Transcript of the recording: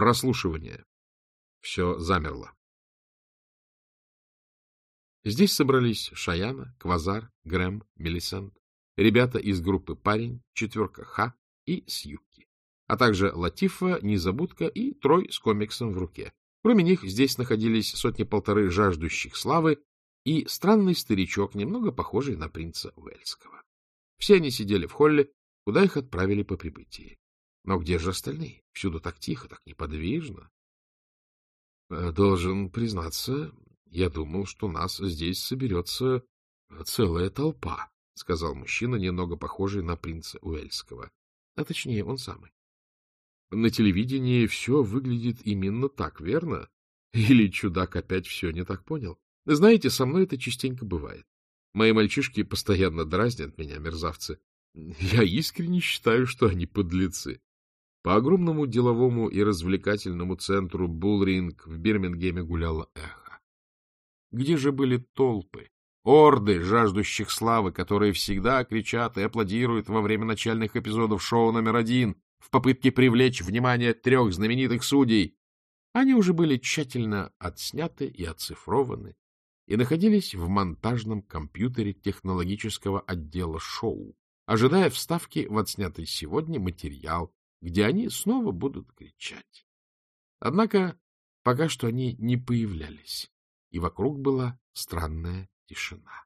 Прослушивание. Все замерло. Здесь собрались Шаяна, Квазар, Грэм, Мелисент, ребята из группы «Парень», четверка Ха и Сьюки, а также Латифа, Незабудка и Трой с комиксом в руке. Кроме них здесь находились сотни-полторы жаждущих славы и странный старичок, немного похожий на принца Уэльского. Все они сидели в холле, куда их отправили по прибытии. Но где же остальные? Всюду так тихо, так неподвижно. Э, должен признаться, я думал, что нас здесь соберется целая толпа, — сказал мужчина, немного похожий на принца Уэльского. А точнее, он самый. На телевидении все выглядит именно так, верно? Или чудак опять все не так понял? Знаете, со мной это частенько бывает. Мои мальчишки постоянно дразнят меня, мерзавцы. Я искренне считаю, что они подлецы. По огромному деловому и развлекательному центру Булринг в Бирмингеме гуляло эхо. Где же были толпы, орды жаждущих славы, которые всегда кричат и аплодируют во время начальных эпизодов шоу номер один в попытке привлечь внимание трех знаменитых судей? Они уже были тщательно отсняты и оцифрованы и находились в монтажном компьютере технологического отдела шоу, ожидая вставки в отснятый сегодня материал где они снова будут кричать. Однако пока что они не появлялись, и вокруг была странная тишина.